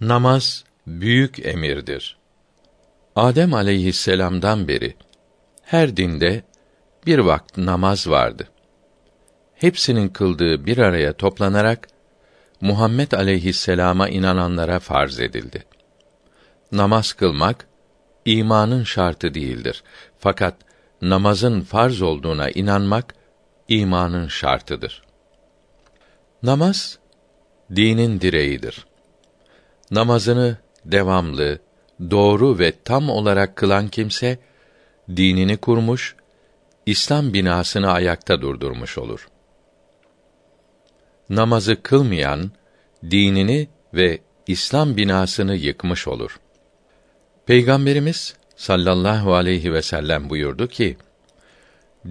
Namaz büyük emirdir. Adem aleyhisselam'dan beri her dinde bir vakit namaz vardı. Hepsinin kıldığı bir araya toplanarak Muhammed aleyhisselama inananlara farz edildi. Namaz kılmak imanın şartı değildir. Fakat namazın farz olduğuna inanmak imanın şartıdır. Namaz dinin direğidir. Namazını devamlı, doğru ve tam olarak kılan kimse dinini kurmuş, İslam binasını ayakta durdurmuş olur. Namazı kılmayan dinini ve İslam binasını yıkmış olur. Peygamberimiz sallallahu aleyhi ve sellem buyurdu ki: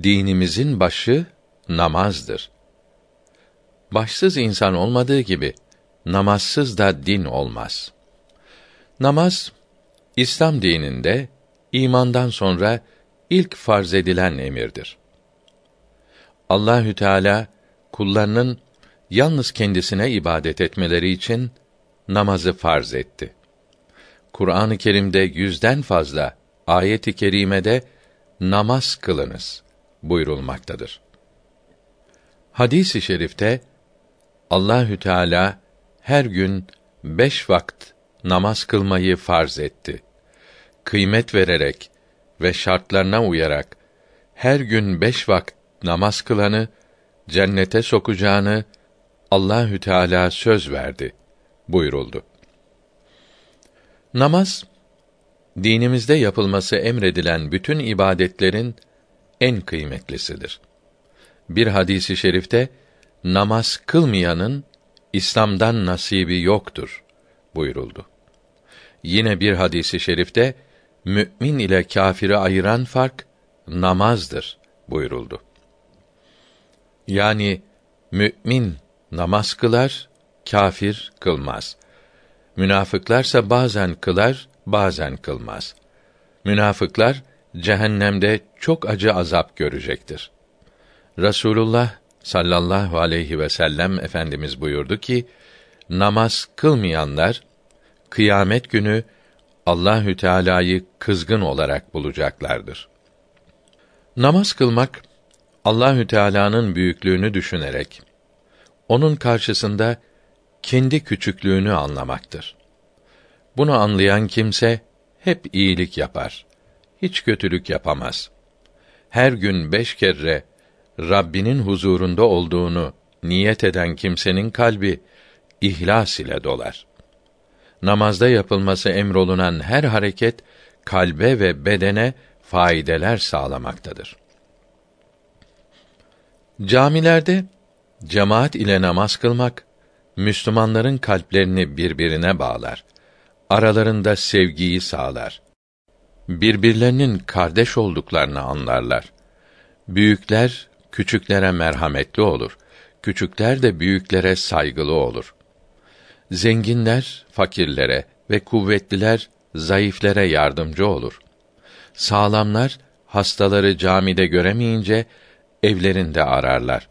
Dinimizin başı namazdır. Başsız insan olmadığı gibi namazsız da din olmaz. Namaz İslam dininde imandan sonra ilk farz edilen emirdir. Allahü Teala kullarının yalnız kendisine ibadet etmeleri için namazı farz etti. Kur'an-ı Kerim'de yüzden fazla ayet-i kerimede namaz kılınız buyurulmaktadır. Hadis-i şerifte Allahü Teala her gün beş vakit namaz kılmayı farz etti. Kıymet vererek ve şartlarına uyarak her gün beş vakit namaz kılanı cennete sokacağını Allahü Teala söz verdi buyuruldu. Namaz dinimizde yapılması emredilen bütün ibadetlerin en kıymetlisidir. Bir hadisi şerifte namaz kılmayanın İslam'dan nasibi yoktur buyuruldu. Yine bir hadisi şerifte mümin ile kâfiri ayıran fark namazdır buyuruldu. Yani mümin namaz kılar, kâfir kılmaz. Münafıklarsa bazen kılar, bazen kılmaz. Münafıklar cehennemde çok acı azap görecektir. Rasulullah sallallahu aleyhi ve sellem efendimiz buyurdu ki namaz kılmayanlar kıyamet günü Allahü Teala'yı kızgın olarak bulacaklardır. Namaz kılmak Allahü Teala'nın büyüklüğünü düşünerek onun karşısında kendi küçüklüğünü anlamaktır. Bunu anlayan kimse hep iyilik yapar. Hiç kötülük yapamaz. Her gün beş kere Rabbinin huzurunda olduğunu niyet eden kimsenin kalbi ihlas ile dolar. Namazda yapılması emrolunan her hareket kalbe ve bedene faydeler sağlamaktadır. Camilerde cemaat ile namaz kılmak Müslümanların kalplerini birbirine bağlar. Aralarında sevgiyi sağlar. Birbirlerinin kardeş olduklarını anlarlar. Büyükler küçüklere merhametli olur. Küçükler de büyüklere saygılı olur. Zenginler fakirlere ve kuvvetliler zayıflere yardımcı olur. Sağlamlar hastaları camide göremeyince evlerinde ararlar.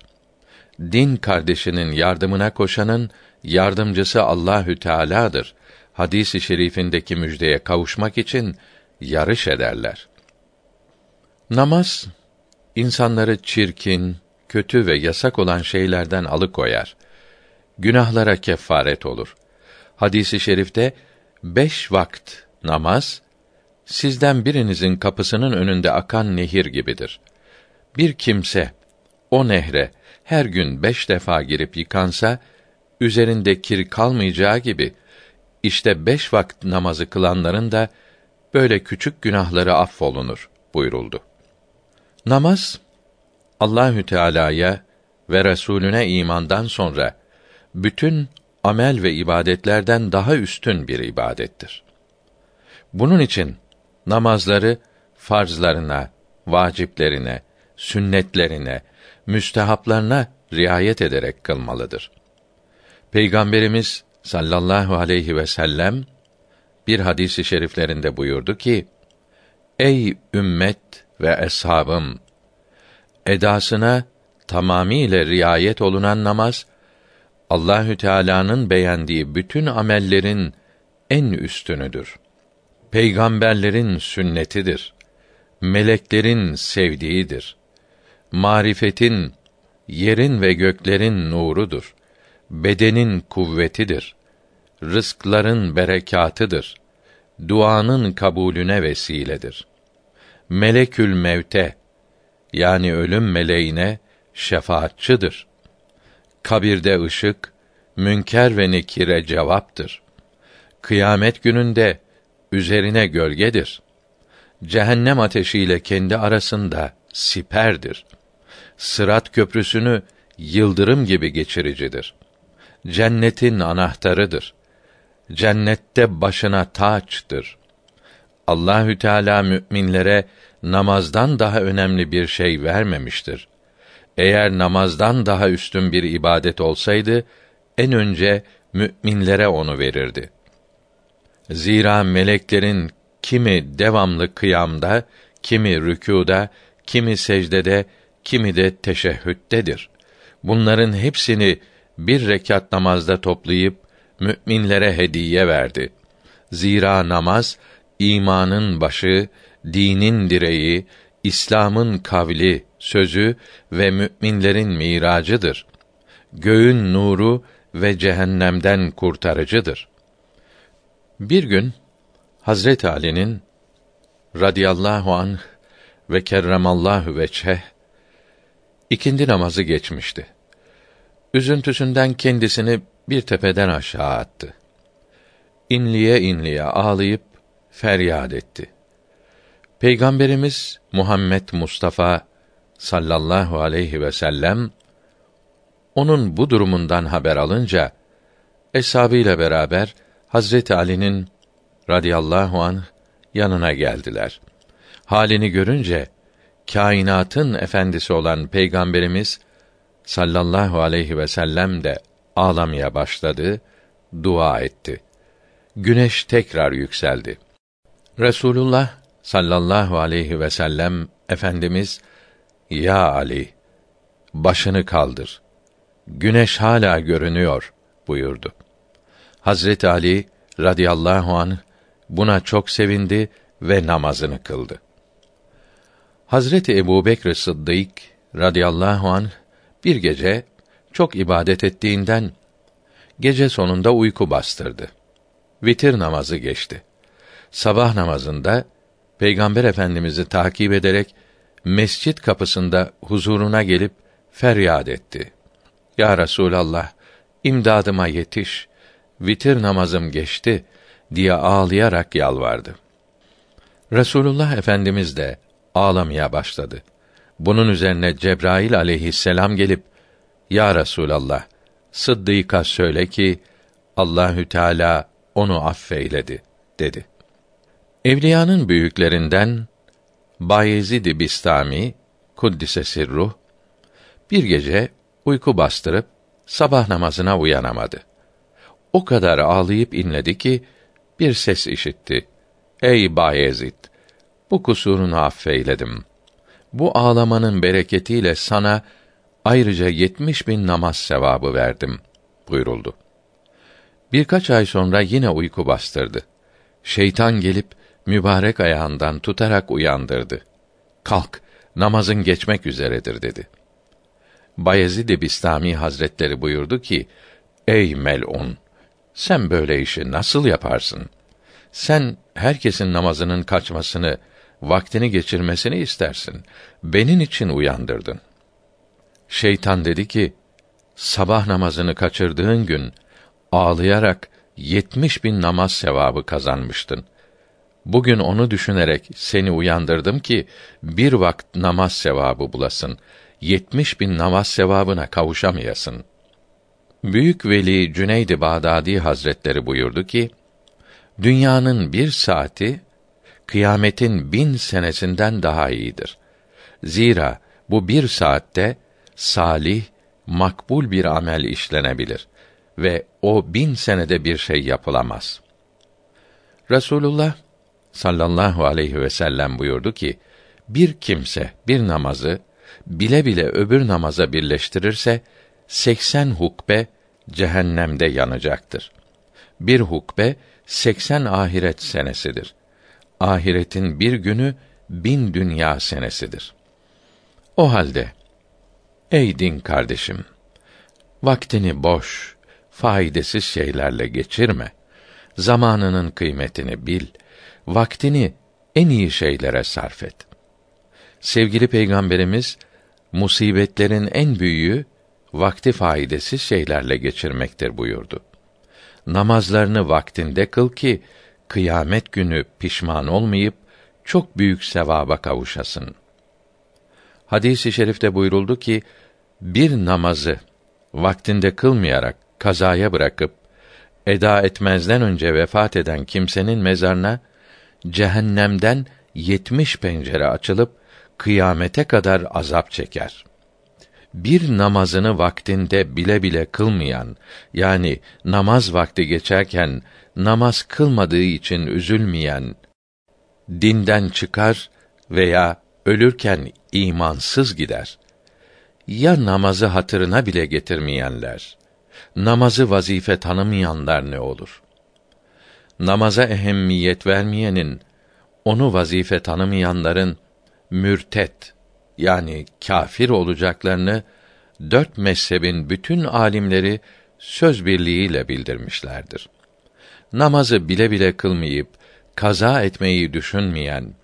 Din kardeşinin yardımına koşanın yardımcısı Allahü Teala'dır. Hadisi i şerifindeki müjdeye kavuşmak için yarış ederler. Namaz insanları çirkin, kötü ve yasak olan şeylerden alıkoyar. Günahlara kefaret olur. Hadisi şerifte beş vakt namaz sizden birinizin kapısının önünde akan nehir gibidir. Bir kimse o nehre her gün beş defa girip yıkansa üzerinde kir kalmayacağı gibi işte beş vakit namazı kılanların da böyle küçük günahları affolunur buyuruldu. Namaz Allahü Teala'ya ve Resulüne imandan sonra bütün amel ve ibadetlerden daha üstün bir ibadettir. Bunun için namazları farzlarına, vaciplerine, sünnetlerine, müstehaplarına riayet ederek kılmalıdır. Peygamberimiz sallallahu aleyhi ve sellem bir hadisi şeriflerinde buyurdu ki: Ey ümmet ve eshabım edasına tamamiyle riayet olunan namaz Allahü Teala'nın beğendiği bütün amellerin en üstünüdür. Peygamberlerin sünnetidir. Meleklerin sevdiğidir. Marifetin, yerin ve göklerin nurudur. Bedenin kuvvetidir. Rızkların berekatıdır. Duanın kabulüne vesiledir. Melekül mevte yani ölüm meleğine şefaatçıdır. Kabirde ışık, münker ve nekire cevaptır. Kıyamet gününde üzerine gölgedir. Cehennem ateşiyle kendi arasında siperdir. Sırat köprüsünü yıldırım gibi geçiricidir. Cennetin anahtarıdır. Cennette başına taçtır. Allahü Teala müminlere namazdan daha önemli bir şey vermemiştir. Eğer namazdan daha üstün bir ibadet olsaydı en önce müminlere onu verirdi. Zira meleklerin kimi devamlı kıyamda, kimi rükûda, kimi secdede, kimi de teşehhüttedir. Bunların hepsini bir rekat namazda toplayıp müminlere hediye verdi. Zira namaz imanın başı, dinin direği, İslam'ın kavli, sözü ve müminlerin miracıdır. Göğün nuru ve cehennemden kurtarıcıdır. Bir gün Hazret Ali'nin radıyallahu anh ve kerremallahu veçhe ikindi namazı geçmişti. Üzüntüsünden kendisini bir tepeden aşağı attı. İnliye inliye ağlayıp feryat etti. Peygamberimiz Muhammed Mustafa sallallahu aleyhi ve sellem onun bu durumundan haber alınca eshabıyla beraber Hazreti Ali'nin radıyallahu anh yanına geldiler. Halini görünce kainatın efendisi olan peygamberimiz sallallahu aleyhi ve sellem de ağlamaya başladı, dua etti. Güneş tekrar yükseldi. Resulullah sallallahu aleyhi ve sellem efendimiz ya Ali başını kaldır. Güneş hala görünüyor buyurdu. Hazreti Ali radıyallahu an buna çok sevindi ve namazını kıldı. Hazreti Ebu Bekr Sıddık radıyallahu an bir gece çok ibadet ettiğinden gece sonunda uyku bastırdı. Vitir namazı geçti. Sabah namazında Peygamber Efendimizi takip ederek mescit kapısında huzuruna gelip feryat etti. Ya Resulallah, imdadıma yetiş. Vitir namazım geçti diye ağlayarak yalvardı. Resulullah Efendimiz de ağlamaya başladı. Bunun üzerine Cebrail aleyhisselam gelip Ya Resulallah, Sıddık'a söyle ki Allahü Teala onu affeyledi dedi. Evliyanın büyüklerinden Bayezid Bistami kuddise sirruh bir gece uyku bastırıp sabah namazına uyanamadı. O kadar ağlayıp inledi ki bir ses işitti. Ey Bayezid, bu kusurunu affeyledim. Bu ağlamanın bereketiyle sana ayrıca yetmiş bin namaz sevabı verdim buyuruldu. Birkaç ay sonra yine uyku bastırdı. Şeytan gelip mübarek ayağından tutarak uyandırdı. Kalk, namazın geçmek üzeredir dedi. Bayezid Bistami Hazretleri buyurdu ki: Ey melun, sen böyle işi nasıl yaparsın? Sen herkesin namazının kaçmasını, vaktini geçirmesini istersin. Benim için uyandırdın. Şeytan dedi ki, sabah namazını kaçırdığın gün, ağlayarak yetmiş bin namaz sevabı kazanmıştın. Bugün onu düşünerek seni uyandırdım ki, bir vakt namaz sevabı bulasın. Yetmiş bin namaz sevabına kavuşamayasın.'' Büyük veli Cüneyd-i Bağdadi Hazretleri buyurdu ki, dünyanın bir saati kıyametin bin senesinden daha iyidir. Zira bu bir saatte salih, makbul bir amel işlenebilir ve o bin senede bir şey yapılamaz. Resulullah sallallahu aleyhi ve sellem buyurdu ki, bir kimse bir namazı bile bile öbür namaza birleştirirse, seksen hukbe cehennemde yanacaktır. bir hukbe 80 ahiret senesidir. Ahiretin bir günü bin dünya senesidir. O halde ey din kardeşim vaktini boş, faydasız şeylerle geçirme. Zamanının kıymetini bil. Vaktini en iyi şeylere sarf et. Sevgili peygamberimiz musibetlerin en büyüğü vakti faydasız şeylerle geçirmektir buyurdu. Namazlarını vaktinde kıl ki kıyamet günü pişman olmayıp çok büyük sevaba kavuşasın. Hadis-i şerifte buyuruldu ki bir namazı vaktinde kılmayarak kazaya bırakıp eda etmezden önce vefat eden kimsenin mezarına cehennemden yetmiş pencere açılıp kıyamete kadar azap çeker. Bir namazını vaktinde bile bile kılmayan, yani namaz vakti geçerken namaz kılmadığı için üzülmeyen, dinden çıkar veya ölürken imansız gider. Ya namazı hatırına bile getirmeyenler, namazı vazife tanımayanlar ne olur? Namaza ehemmiyet vermeyenin, onu vazife tanımayanların mürtet yani kâfir olacaklarını dört mezhebin bütün alimleri söz birliğiyle bildirmişlerdir. Namazı bile bile kılmayıp kaza etmeyi düşünmeyen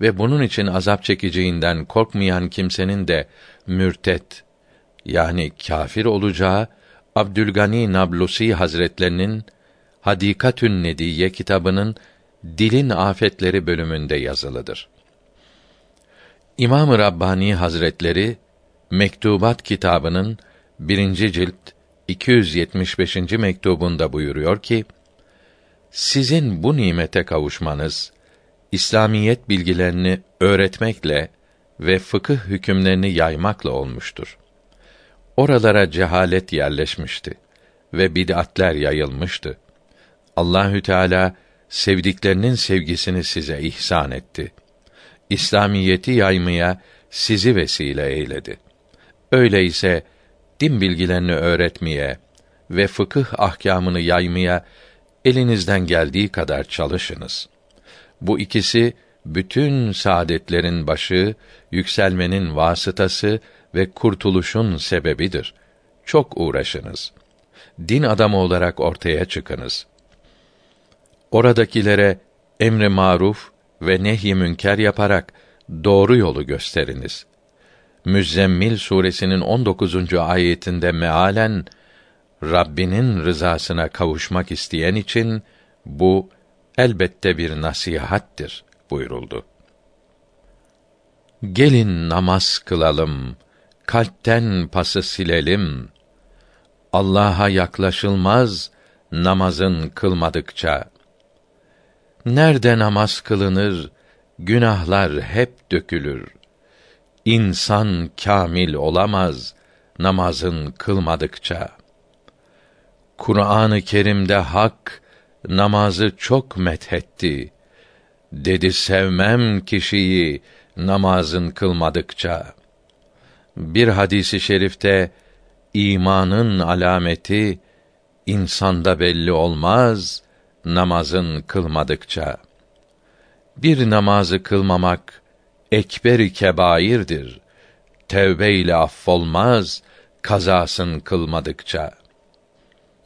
ve bunun için azap çekeceğinden korkmayan kimsenin de mürtet yani kâfir olacağı Abdülgani Nablusi Hazretlerinin Hadikatün Nediye kitabının Dilin Afetleri bölümünde yazılıdır. İmam-ı Rabbani Hazretleri Mektubat kitabının birinci cilt 275. mektubunda buyuruyor ki: Sizin bu nimete kavuşmanız İslamiyet bilgilerini öğretmekle ve fıkıh hükümlerini yaymakla olmuştur. Oralara cehalet yerleşmişti ve bid'atler yayılmıştı. Allahü Teala sevdiklerinin sevgisini size ihsan etti. İslamiyeti yaymaya sizi vesile eyledi. Öyleyse din bilgilerini öğretmeye ve fıkıh ahkamını yaymaya elinizden geldiği kadar çalışınız. Bu ikisi bütün saadetlerin başı, yükselmenin vasıtası ve kurtuluşun sebebidir. Çok uğraşınız. Din adamı olarak ortaya çıkınız. Oradakilere emri maruf ve nehy münker yaparak doğru yolu gösteriniz. Müzzemmil suresinin 19. ayetinde mealen Rabbinin rızasına kavuşmak isteyen için bu elbette bir nasihattir buyuruldu. Gelin namaz kılalım, kalpten pası silelim. Allah'a yaklaşılmaz namazın kılmadıkça. Nerede namaz kılınır, günahlar hep dökülür. İnsan kamil olamaz namazın kılmadıkça. Kur'an-ı Kerim'de hak namazı çok methetti. Dedi sevmem kişiyi namazın kılmadıkça. Bir hadisi şerifte imanın alameti insanda belli olmaz namazın kılmadıkça. Bir namazı kılmamak ekber kebairdir. Tevbe ile affolmaz kazasın kılmadıkça.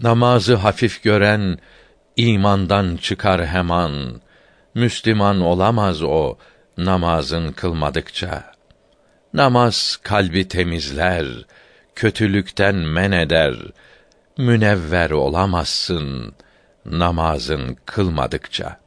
Namazı hafif gören imandan çıkar hemen. Müslüman olamaz o namazın kılmadıkça. Namaz kalbi temizler, kötülükten men eder. Münevver olamazsın namazın kılmadıkça.''